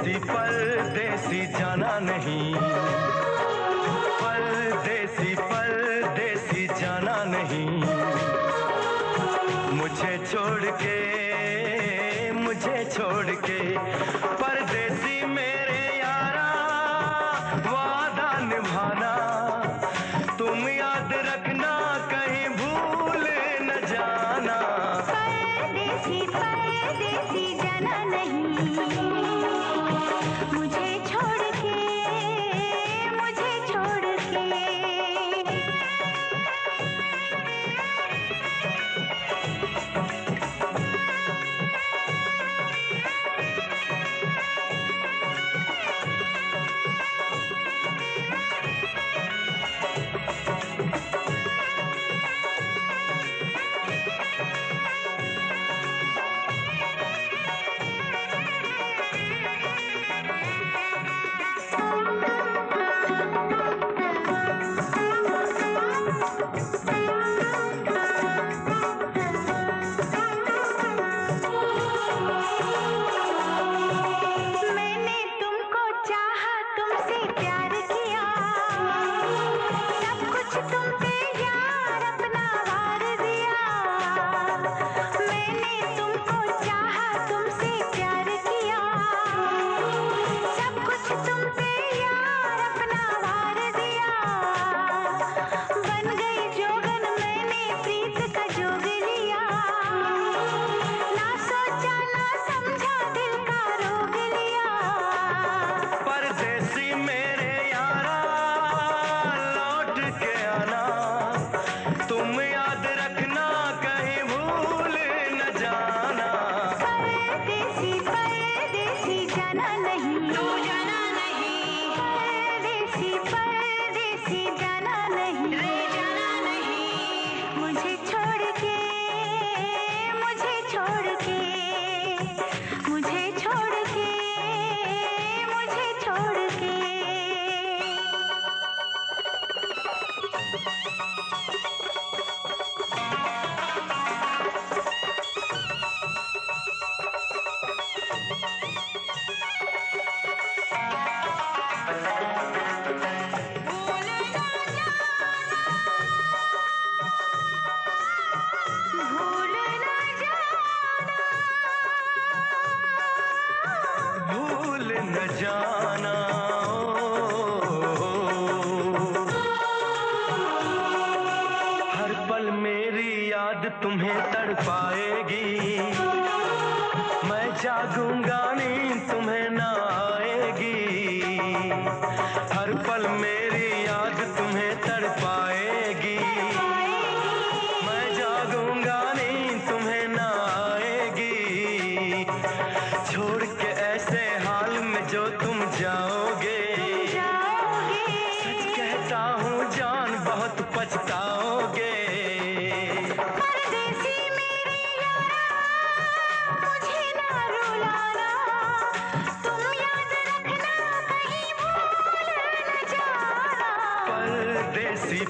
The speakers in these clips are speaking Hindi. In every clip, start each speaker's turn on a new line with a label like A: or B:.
A: देसी पर देसी जाना नहीं। पर देसी पर देसी जाना
B: नहीं। मुझे छोड़ के, मुझे छोड़ के
A: safe. तुम्हें तड़पाएगी। मैं जागूँगा
B: परदेसी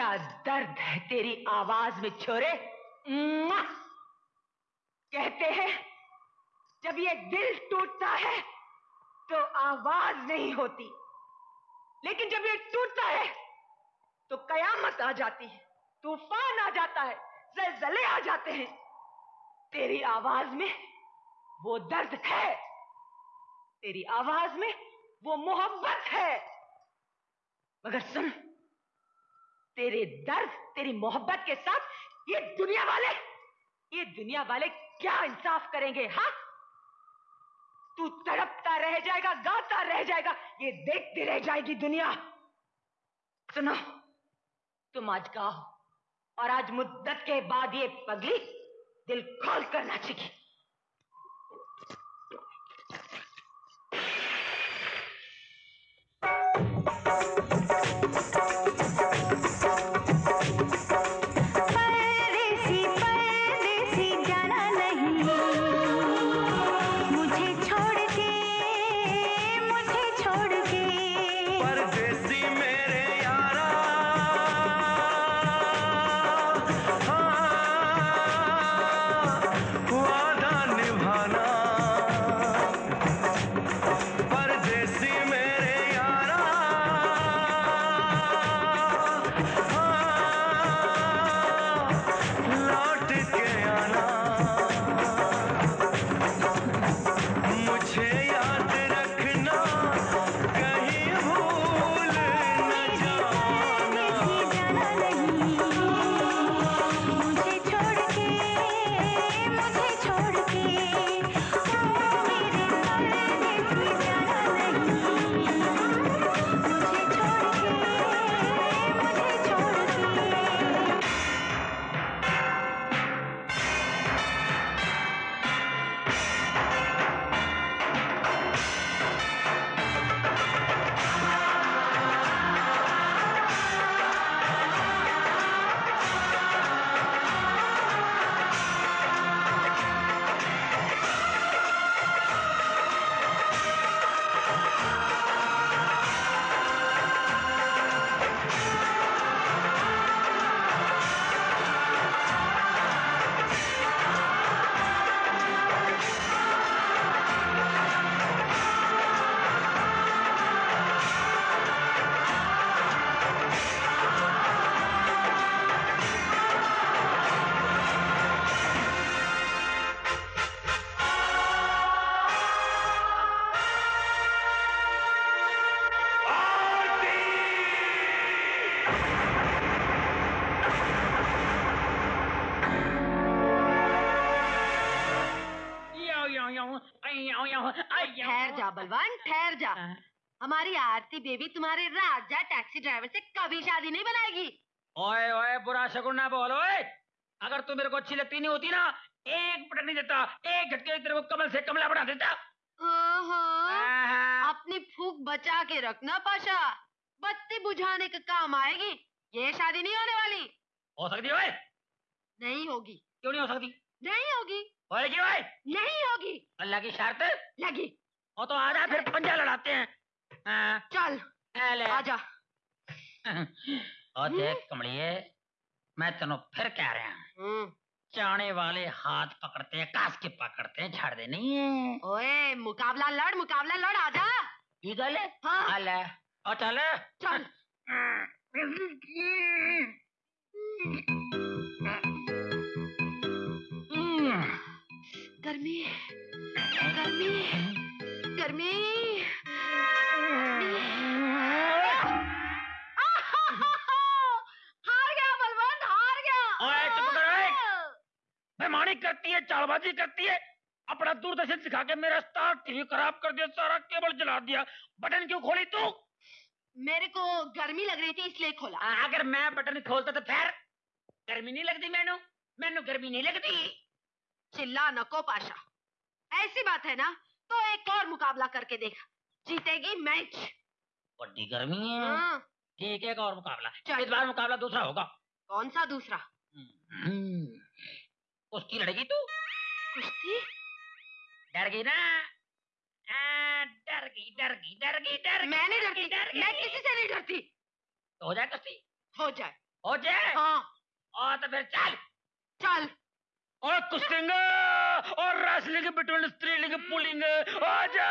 C: क्या दर्द है तेरी आवाज़ में, छोरे? कहते हैं, जब ये दिल टूटता है तो आवाज़ नहीं होती। लेकिन जब ये टूटता है तो कयामत आ जाती है, तूफ़ान आ जाता है, जलजले आ जाते हैं। तेरी आवाज़ में वो दर्द है। तेरी आवाज़ में वो मोहब्बत है। मगर सुन तेरे दर्द, तेरी मोहब्बत के साथ ये दुनिया वाले, ये दुनिया वाले क्या इंसाफ करेंगे हाँ? तू तड़पता रह जाएगा, गाता रह जाएगा, ये देखती रह जाएगी दुनिया। सुनो, तुम आज गाओ और आज मुद्दत के बाद ये पगली दिल खोल कर नाचेगी।
D: बलवान ठहर जा। हमारी आरती बेबी तुम्हारे राजा टैक्सी ड्राइवर से कभी शादी नहीं बनाएगी।
C: ओए ओए बुरा शकुन ना बोल ओए। अगर तू मेरे को अच्छी लगती नहीं होती ना एक पटक नहीं देता एक झटके तेरे को कमल से कमला बना देता।
D: अपनी फूक बचा के रखना पाशा बत्ती बुझाने का काम आएगी ये शादी नहीं होने वाली।
C: हो सकती है ओए।
D: नहीं होगी।
C: क्यों नहीं हो सकती?
D: नहीं होगी।
C: ओए।
D: नहीं होगी।
C: अल्लाह की शर्त
D: लगी।
C: हो तो आजा फिर पंजा लड़ाते हैं। हाँ,
D: चल
C: ले
D: आजा।
C: और देख कमलिए मैं तेनों फिर कह रहा हूँ।
D: हम्म,
C: चाणे वाले हाथ पकड़ते हैं कास के पकड़ते हैं छाड़ दे नहीं है।
D: ओए मुकाबला लड़ मुकाबला लड़ आजा।
C: ये गल है? हाल और चल।
D: चल।
E: चालबाजी करती है। अपना दूरदर्शन सिखा के मेरा स्टार टीवी खराब कर दिया सारा केबल जला दिया। बटन क्यों खोली तू?
D: मेरे को गर्मी लग रही थी इसलिए खोला।
E: आ, अगर मैं बटन खोलता तो फिर गर्मी नहीं लगती मैनू। मैनू गर्मी नहीं लगती।
D: चिल्ला नको पाशा। ऐसी बात है ना तो एक और मुकाबला करके देख। जीतेगी मैच।
E: बड़ी गर्मी है।
D: हाँ,
E: ठीक है एक और मुकाबला। इस बार मुकाबला दूसरा होगा।
D: कौन सा दूसरा?
E: हम्म, उसकी लड़ेगी तू?
D: कुश्ती
E: डर गई ना? डर गई डर गई डर गई डर
D: मैं नहीं डरती
E: डर
D: मैं किसी से नहीं डरती।
E: तो हो जाए कस्ती
D: हो जाए।
E: हो जाए?
D: हाँ।
E: और तो फिर चल।
D: चल।
E: और कुश्तिंग और रेसलिंग बिटवीन स्त्रीलिंग पुलिंग आ जा।